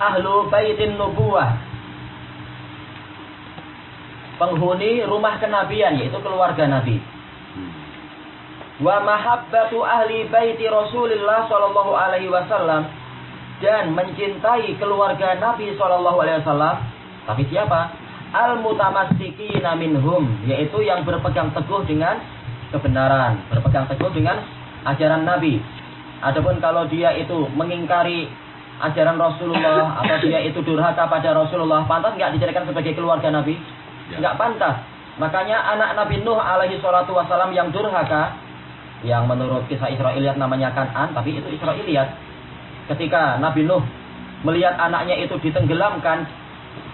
ahlu baitin nubuwah. Penghuni rumah kenabian yaitu keluarga nabi. Wa mahabbatu ahli baiti Rasulillah sallallahu alaihi wasallam. Dan mencintai keluarga Nabi sallallahu alaihi wasallam. Tapi siapa? Al mutamassikina minhum yaitu yang berpegang teguh dengan kebenaran berpegang teguh dengan ajaran Nabi adapun kalau dia itu mengingkari ajaran Rasulullah atau dia itu durhaka pada Rasulullah pantas nggak dijadikan sebagai keluarga Nabi ya. nggak pantas makanya anak Nabi Nuh alaihi salatu wasalam yang durhaka yang menurut kisah Israiliyat namanya Kanan, tapi itu Israiliyat. Ketika Nabi Nuh melihat anaknya itu ditenggelamkan,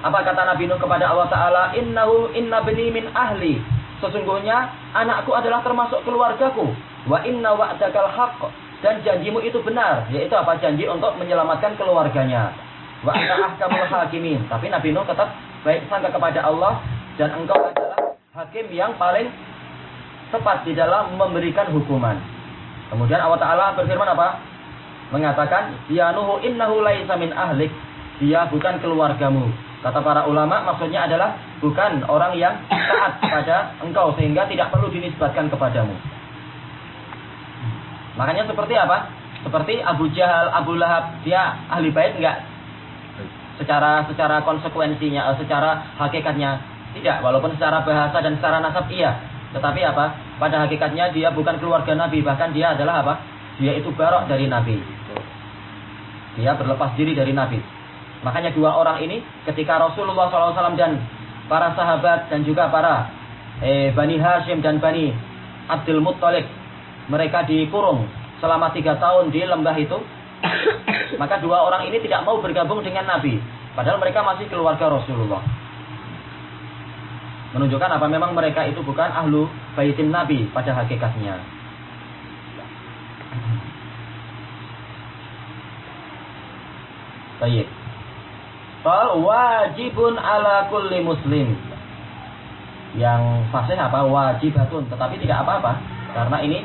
apa kata Nabi Nuh kepada Allah Ta'ala? Innahu inna beni min ahli. Sesungguhnya anakku adalah termasuk keluargaku. Wa inna wa'dakal haqq. Dan janjimu itu benar. Yaitu apa? Janji untuk menyelamatkan keluarganya. Wa anta ahkamul hakimin. Tapi Nabi Nuh tetap baik sangka kepada Allah. Dan engkau adalah hakim yang paling tepat di dalam memberikan hukuman. Kemudian Allah Ta'ala berfirman apa? Mengatakan, Ya Nuhu innahu laisa min ahlik. Dia bukan keluargamu. Kata para ulama maksudnya adalah bukan orang yang taat kepada engkau sehingga tidak perlu dinisbatkan kepadamu. Makanya seperti apa? Seperti Abu Jahal, Abu Lahab, dia ahli bait enggak? Secara secara konsekuensinya, eh, secara hakikatnya tidak, walaupun secara bahasa dan secara nasab iya. Tetapi apa? Pada hakikatnya dia bukan keluarga Nabi, bahkan dia adalah apa? Dia itu barok dari Nabi. Dia berlepas diri dari Nabi. Makanya dua orang ini ketika Rasulullah SAW dan para sahabat dan juga para eh, Bani Hashim dan Bani Abdul Muttalib mereka dikurung selama tiga tahun di lembah itu maka dua orang ini tidak mau bergabung dengan Nabi padahal mereka masih keluarga Rasulullah Menunjukkan apa memang mereka itu bukan ahlu baitin Nabi pada hakikatnya. Baik. Wajibun ala kulli muslim. Yang fasih apa? Wajibatun. Tetapi tidak apa-apa. Karena ini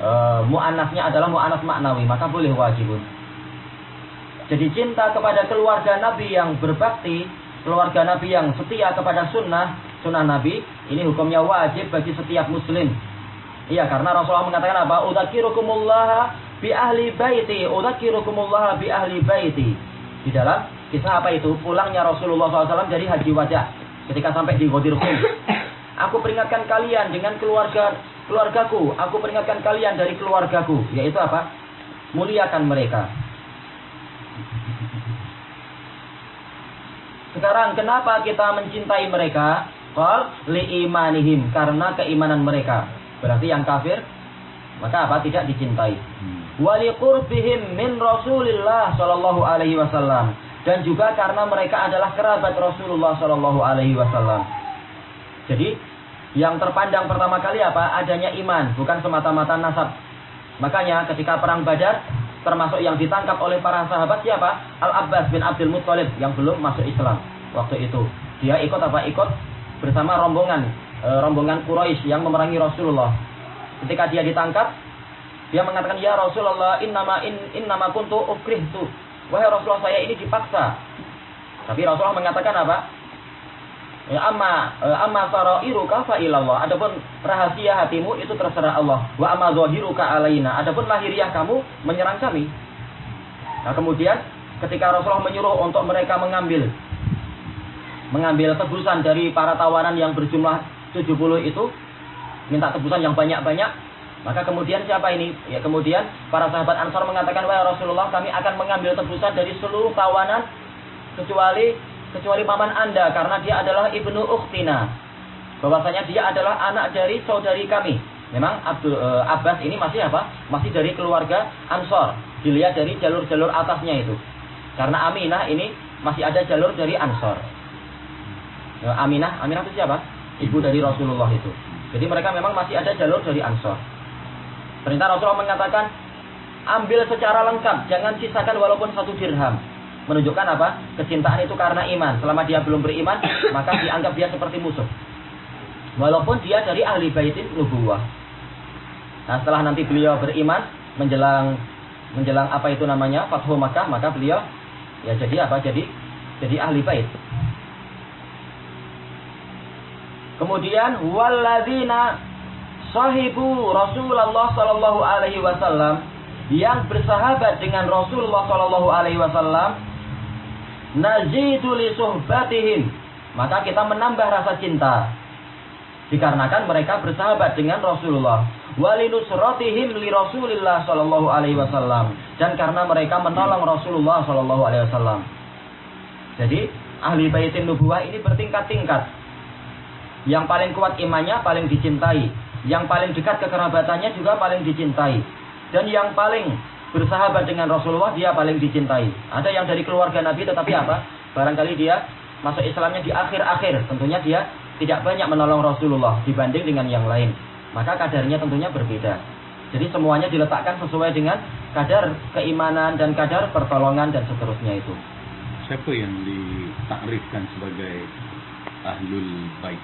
e, adalah mu'anas maknawi. Maka boleh wajibun. Jadi cinta kepada keluarga Nabi yang berbakti. Keluarga Nabi yang setia kepada sunnah sunnah Nabi, ini hukumnya wajib bagi setiap muslim. Iya, karena Rasulullah mengatakan apa? Udzakirukumullah bi ahli baiti, udzakirukumullah bi ahli baiti. Di dalam kisah apa itu? Pulangnya Rasulullah SAW dari haji wajah ketika sampai di Ghadir Aku peringatkan kalian dengan keluarga keluargaku. Aku peringatkan kalian dari keluargaku. Yaitu apa? Muliakan mereka. Sekarang kenapa kita mencintai mereka? Qal li imanihim karena keimanan mereka. Berarti yang kafir maka apa? Tidak dicintai. Hmm. Wali qurbihim min Rasulillah sallallahu alaihi wasallam dan juga karena mereka adalah kerabat Rasulullah sallallahu alaihi wasallam. Jadi yang terpandang pertama kali apa? Adanya iman, bukan semata-mata nasab. Makanya ketika perang Badar termasuk yang ditangkap oleh para sahabat siapa? Al Abbas bin Abdul Muthalib yang belum masuk Islam waktu itu. Dia ikut apa? Ikut bersama rombongan e, rombongan Quraisy yang memerangi Rasulullah. Ketika dia ditangkap, dia mengatakan, "Ya Rasulullah, innama in innama kuntu ukrihtu." Wahai Rasulullah, saya ini dipaksa. Tapi Rasulullah mengatakan apa? Ya amma e, amma sarairuka fa ilallah. Adapun rahasia hatimu itu terserah Allah. Wa amma zahiruka alaina. Adapun lahiriah kamu menyerang kami. Nah, kemudian ketika Rasulullah menyuruh untuk mereka mengambil mengambil tebusan dari para tawanan yang berjumlah 70 itu minta tebusan yang banyak-banyak maka kemudian siapa ini ya kemudian para sahabat Ansar mengatakan wahai Rasulullah kami akan mengambil tebusan dari seluruh tawanan kecuali kecuali paman Anda karena dia adalah ibnu ukhtina bahwasanya dia adalah anak dari saudari kami memang Abdul e, Abbas ini masih apa masih dari keluarga Ansor dilihat dari jalur-jalur atasnya itu karena Aminah ini masih ada jalur dari Ansor Ya, Aminah, Aminah itu siapa? Ibu dari Rasulullah itu. Jadi mereka memang masih ada jalur dari Ansor. Perintah Rasulullah mengatakan, ambil secara lengkap, jangan sisakan walaupun satu dirham. Menunjukkan apa? Kecintaan itu karena iman. Selama dia belum beriman, maka dianggap dia seperti musuh. Walaupun dia dari ahli baitin nubuwah. Nah setelah nanti beliau beriman, menjelang menjelang apa itu namanya Fathu Makkah maka beliau ya jadi apa jadi jadi ahli bait kemudian walladzina sahibu Rasulullah wasallam yang bersahabat dengan Rasulullah wasallam nazidu li suhbatihim maka kita menambah rasa cinta. Dikarenakan mereka bersahabat dengan Rasulullah. Walinusratihim li Rasulillah sallallahu alaihi wasallam. Dan karena mereka menolong Rasulullah sallallahu alaihi wasallam. Jadi ahli baitin nubuwah ini bertingkat-tingkat. Yang paling kuat imannya paling dicintai. Yang paling dekat kekerabatannya juga paling dicintai. Dan yang paling bersahabat dengan Rasulullah dia paling dicintai ada yang dari keluarga Nabi tetapi apa barangkali dia masuk Islamnya di akhir-akhir tentunya dia tidak banyak menolong Rasulullah dibanding dengan yang lain. Maka kadarnya tentunya berbeda. Jadi semuanya diletakkan sesuai dengan kadar keimanan dan kadar pertolongan dan seterusnya itu. Siapa yang ditakrifkan sebagai Ahlul Bait?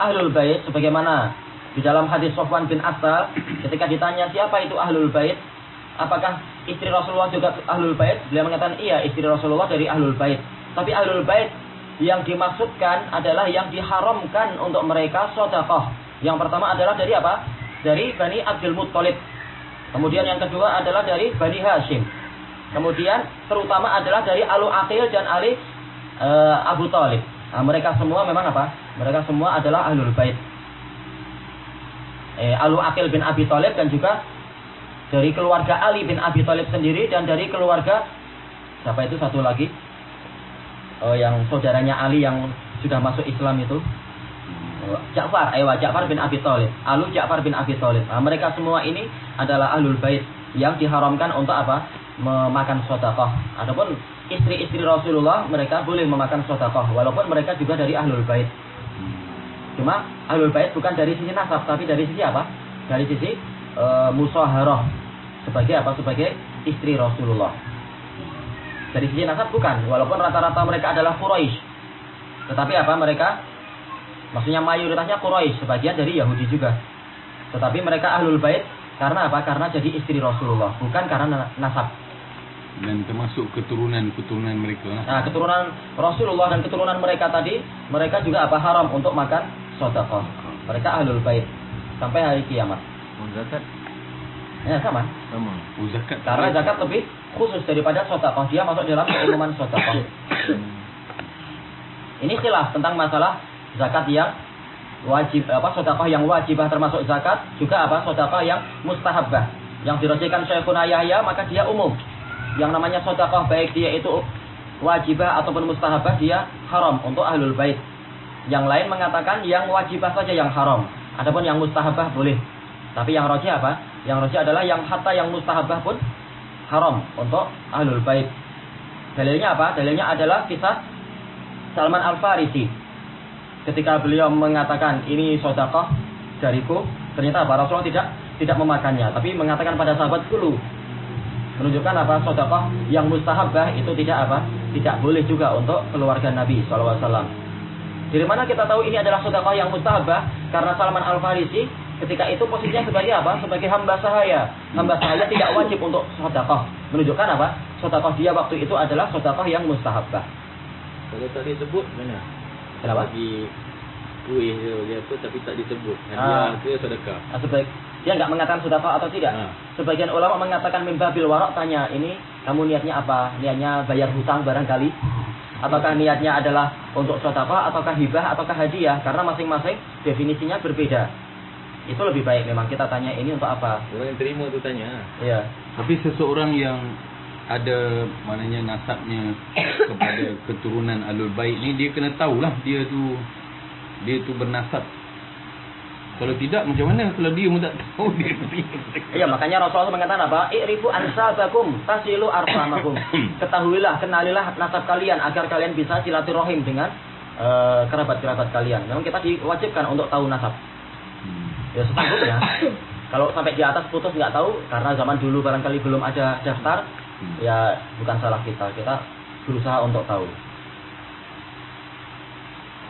Ahlul Bait sebagaimana di dalam hadis Sofwan bin Asal ketika ditanya siapa itu Ahlul Bait, apakah istri Rasulullah juga Ahlul Bait? Beliau mengatakan iya, istri Rasulullah dari Ahlul Bait. Tapi Ahlul Bait yang dimaksudkan adalah yang diharamkan untuk mereka sodakoh. Yang pertama adalah dari apa? Dari Bani Abdul Muttalib. Kemudian yang kedua adalah dari Bani Hashim. Kemudian terutama adalah dari Alu Aqil dan Ali uh, Abu Talib. Nah, mereka semua memang apa? Mereka semua adalah Ahlul Bait. Eh, Alu Aqil bin Abi Talib dan juga dari keluarga Ali bin Abi Talib sendiri dan dari keluarga siapa itu satu lagi? oh, yang saudaranya Ali yang sudah masuk Islam itu oh, Ja'far, ayo Ja'far bin Abi Thalib. Alu Ja'far bin Abi Thalib. Nah, mereka semua ini adalah ahlul bait yang diharamkan untuk apa? Memakan sodakoh. Adapun istri-istri Rasulullah mereka boleh memakan sodakoh walaupun mereka juga dari ahlul bait. Cuma ahlul bait bukan dari sisi nasab tapi dari sisi apa? Dari sisi uh, musaharah sebagai apa? Sebagai istri Rasulullah. Dari sisi nasab bukan, walaupun rata-rata mereka adalah Quraisy. Tetapi apa mereka? Maksudnya mayoritasnya Quraisy, sebagian dari Yahudi juga. Tetapi mereka ahlul bait karena apa? Karena jadi istri Rasulullah, bukan karena nasab. Dan termasuk keturunan-keturunan mereka. Nah, keturunan Rasulullah dan keturunan mereka tadi, mereka juga apa haram untuk makan sodakoh. Mereka ahlul bait sampai hari kiamat. Zakat. Ya sama. Sama. Oh, zakat. Karena zakat lebih khusus daripada sotakoh. Dia masuk dalam keumuman sotakoh. Ini khilaf tentang masalah zakat yang wajib apa sotakoh yang wajibah termasuk zakat juga apa sotakoh yang mustahabah yang dirajikan Syekhuna Yahya maka dia umum yang namanya sotakoh baik dia itu wajibah ataupun mustahabah dia haram untuk ahlul bait yang lain mengatakan yang wajibah saja yang haram adapun yang mustahabah boleh tapi yang roji apa yang roji adalah yang hatta yang mustahabah pun haram untuk ahlul bait. Dalilnya apa? Dalilnya adalah kisah Salman Al Farisi. Ketika beliau mengatakan ini sodakoh dariku, ternyata apa? Rasulullah tidak tidak memakannya, tapi mengatakan pada sahabat dulu menunjukkan apa sodakoh yang mustahabah itu tidak apa tidak boleh juga untuk keluarga Nabi SAW. Dari mana kita tahu ini adalah sodakoh yang mustahabah? Karena Salman Al Farisi ketika itu posisinya sebagai apa? Sebagai hamba sahaya. Hamba sahaya tidak wajib untuk sodakoh. Menunjukkan apa? Sodakoh dia waktu itu adalah sodakoh yang mustahabah. Kalau tak disebut mana? Kenapa? Bagi kuih dia apa tapi tak disebut. Hadiah Ah. ke sedekah. Nah, sebaik, dia nggak mengatakan sodakoh atau tidak. Ah. Sebagian ulama mengatakan mimbabil warok tanya ini kamu niatnya apa? Niatnya bayar hutang barangkali? Ataukah niatnya adalah untuk sodakoh ataukah hibah ataukah hadiah? Karena masing-masing definisinya berbeda. Itu lebih baik memang kita tanya ini untuk apa? Orang yang terima tu tanya. Iya. Tapi seseorang yang ada maknanya nasabnya kepada keturunan Alul Bait ni dia kena tahulah dia tu dia tu bernasab. Kalau tidak macam mana kalau dia pun tak tahu dia Iya, makanya Rasulullah mengatakan apa? I'rifu ansabakum tasilu arhamakum. Ketahuilah, kenalilah nasab kalian agar kalian bisa silaturahim dengan eh, kerabat-kerabat kalian. Memang kita diwajibkan untuk tahu nasab. Ya setanggupnya. Kalau sampai di atas putus nggak tahu karena zaman dulu barangkali belum ada daftar, ya bukan salah kita. Kita berusaha untuk tahu.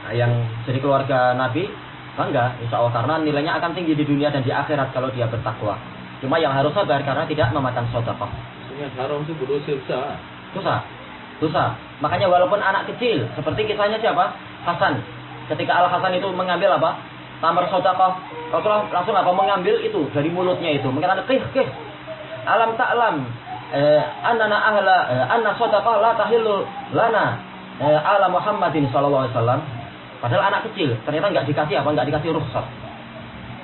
Nah, yang jadi keluarga Nabi bangga, insya Allah karena nilainya akan tinggi di dunia dan di akhirat kalau dia bertakwa. Cuma yang harus sabar karena tidak memakan sodakoh. Dengan haram tu berdosa besar. Dosa. Dosa. Makanya walaupun anak kecil, seperti kisahnya siapa? Hasan. Ketika Al Hasan itu mengambil apa? Tamar sodakoh. Rasulullah langsung apa? Mengambil itu dari mulutnya itu. Mengatakan, kih, kih. Alam ta'lam. Eh, anna ahla, eh, anna sodakoh la tahillu lana. Eh, ala Muhammadin sallallahu alaihi wasallam. Padahal anak kecil, ternyata nggak dikasih apa? Nggak dikasih rukhsat.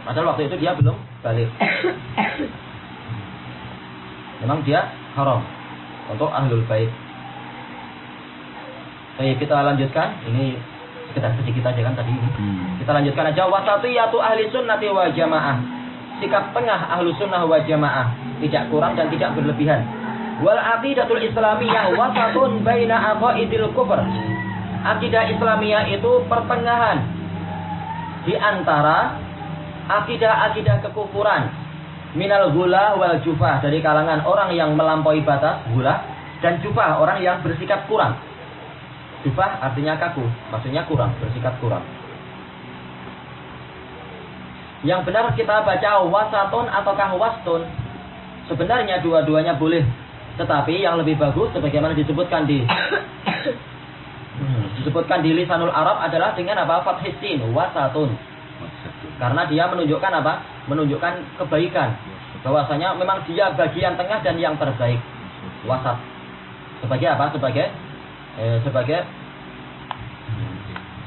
Padahal waktu itu dia belum balik. Memang dia haram untuk ahlul bait. Baik, kita lanjutkan. Ini sekedar sedikit aja kan tadi ini. Hmm. Kita lanjutkan aja wasatiyatu ahli sunnati wa jamaah. Sikap tengah ahlu sunnah wa jamaah. Tidak kurang dan tidak berlebihan. Wal aqidatul islamiyah wasatun baina aqaidil kufur. Akidah Islamiyah itu pertengahan di antara akidah-akidah kekufuran minal gula wal jufah dari kalangan orang yang melampaui batas gula dan jufah orang yang bersikap kurang. Jufah artinya kaku, maksudnya kurang, bersikap kurang. Yang benar kita baca wasatun ataukah wastun. Sebenarnya dua-duanya boleh. Tetapi yang lebih bagus sebagaimana disebutkan di Hmm, disebutkan di lisanul Arab adalah dengan apa? Fathis sin, wasatun. Karena dia menunjukkan apa? Menunjukkan kebaikan. Bahwasanya memang dia bagian tengah dan yang terbaik. Wasat. Sebagai apa? Sebagai eh, sebagai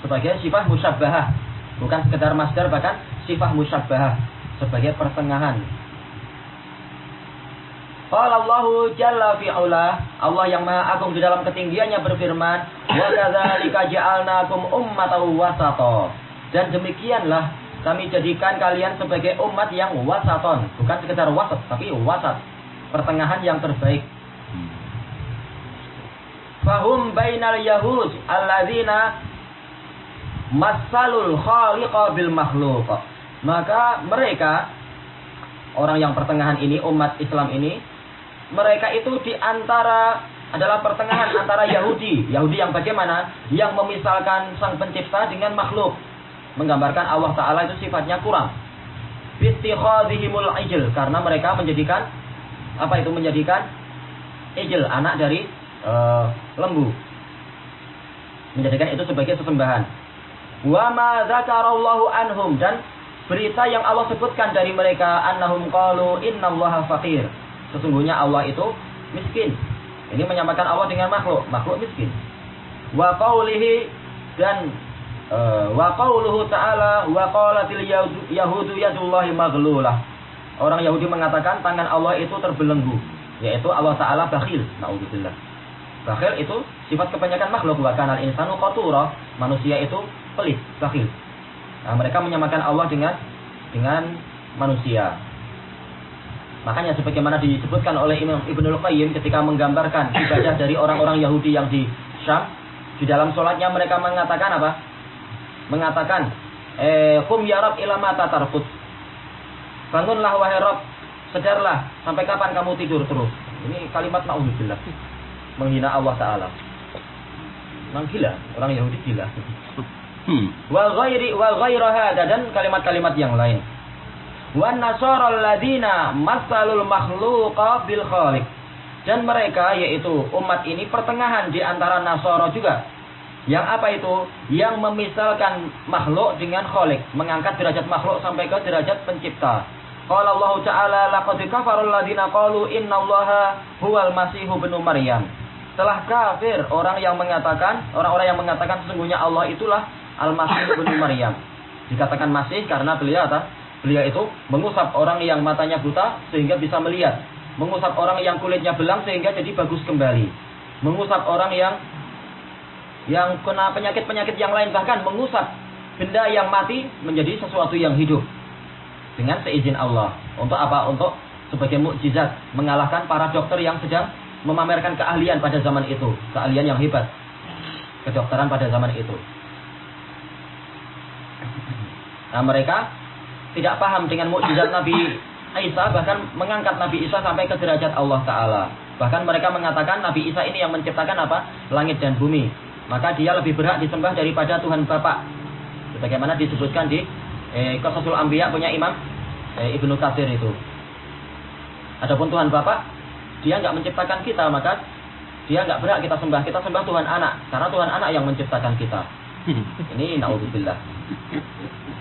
sebagai sifat musyabbahah. Bukan sekedar masdar bahkan sifat musyabbahah sebagai pertengahan. Allahu jalla fi Allah yang Maha Agung di dalam ketinggiannya berfirman, "Wa kadzalika ja'alnakum ummatan wasata." Dan demikianlah kami jadikan kalian sebagai umat yang wasaton, bukan sekedar wasat, tapi wasat, pertengahan yang terbaik. Fahum bainal yahud alladzina masalul khaliqa bil makhluk. Maka mereka orang yang pertengahan ini umat Islam ini mereka itu di antara adalah pertengahan antara Yahudi, Yahudi yang bagaimana? Yang memisalkan sang pencipta dengan makhluk. Menggambarkan Allah Ta'ala itu sifatnya kurang. Ijl. Karena mereka menjadikan, apa itu menjadikan ijl, anak dari uh, lembu. Menjadikan itu sebagai sesembahan. Wa ma dzakarallahu anhum. Dan berita yang Allah sebutkan dari mereka. Annahum qalu innallaha faqir. Sesungguhnya Allah itu miskin. Ini menyamakan Allah dengan makhluk, makhluk miskin. Wa qaulihi dan uh, wa qauluhu ta'ala wa qalatil yahudu yadullahi maghlulah. Orang Yahudi mengatakan tangan Allah itu terbelenggu, yaitu Allah taala bakhil. Nauzubillah. Bakhil itu sifat kebanyakan makhluk wa kanal insanu qatura. Manusia itu pelit, bakhil. Nah, mereka menyamakan Allah dengan dengan manusia. Makanya sebagaimana disebutkan oleh Imam Ibnul Qayyim ketika menggambarkan ibadah dari orang-orang Yahudi yang di Syam, di dalam sholatnya mereka mengatakan apa? Mengatakan, eh, kum ya Rab ilama tatarfut. Bangunlah wahai Rabb, sedarlah, sampai kapan kamu tidur terus? Ini kalimat na'udzubillah. Menghina Allah Ta'ala. Memang gila, orang Yahudi gila. Hmm. Wa ghairi wa ghaira dan kalimat-kalimat yang lain. Wan nasara alladziina masalul makhluqa bil khaliq. Dan mereka yaitu umat ini pertengahan di antara Nasara juga. Yang apa itu? Yang memisalkan makhluk dengan khalik, mengangkat derajat makhluk sampai ke derajat pencipta. Qala Allah Ta'ala laqad kafara alladziina qalu innallaha huwal masihu ibnu Maryam. Telah kafir orang yang mengatakan, orang-orang yang mengatakan sesungguhnya Allah itulah Al-Masih ibnu Maryam. Dikatakan masih karena beliau apa? Beliau itu mengusap orang yang matanya buta sehingga bisa melihat. Mengusap orang yang kulitnya belang sehingga jadi bagus kembali. Mengusap orang yang yang kena penyakit-penyakit yang lain bahkan mengusap benda yang mati menjadi sesuatu yang hidup dengan seizin Allah. Untuk apa? Untuk sebagai mukjizat mengalahkan para dokter yang sedang memamerkan keahlian pada zaman itu, keahlian yang hebat. Kedokteran pada zaman itu. Nah, mereka tidak paham dengan mukjizat Nabi Isa bahkan mengangkat Nabi Isa sampai ke derajat Allah Ta'ala. Bahkan mereka mengatakan Nabi Isa ini yang menciptakan apa? Langit dan bumi. Maka dia lebih berhak disembah daripada Tuhan Bapa. Sebagaimana disebutkan di eh, Qasasul Anbiya punya Imam eh, Ibnu Katsir itu. Adapun Tuhan Bapa dia nggak menciptakan kita, maka dia nggak berhak kita sembah. Kita sembah Tuhan anak, karena Tuhan anak yang menciptakan kita. Ini naudzubillah.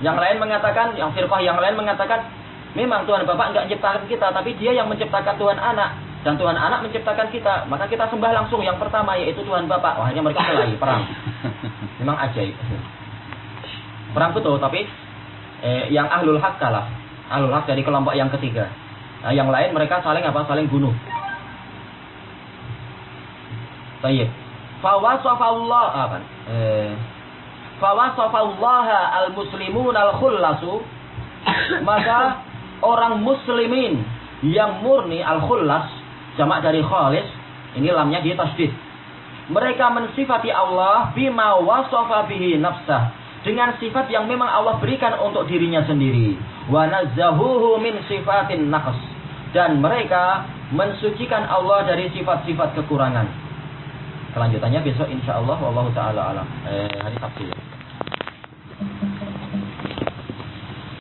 Yang lain mengatakan, yang firqah yang lain mengatakan, memang Tuhan Bapak nggak menciptakan kita, tapi dia yang menciptakan Tuhan anak. Dan Tuhan anak menciptakan kita, maka kita sembah langsung yang pertama yaitu Tuhan Bapak. Wah, hanya mereka kelahi perang. Memang ajaib. Perang betul, tapi eh, yang ahlul hak kalah. Ahlul hak dari kelompok yang ketiga. Nah, yang lain mereka saling apa? Saling bunuh. Baik. Fawasafallah apa? Eh, fawasafallaha al-muslimun al-khullasu. Maka orang muslimin yang murni al-khullas jamak dari khalis ini lamnya dia tasdid. Mereka mensifati Allah bima wasafa bihi nafsah. Dengan sifat yang memang Allah berikan untuk dirinya sendiri. Wa nazzahuhu min sifatin naqs dan mereka mensucikan Allah dari sifat-sifat kekurangan kelanjutannya besok insya Allah Allah taala alam. Eh, hari Sabtu. ya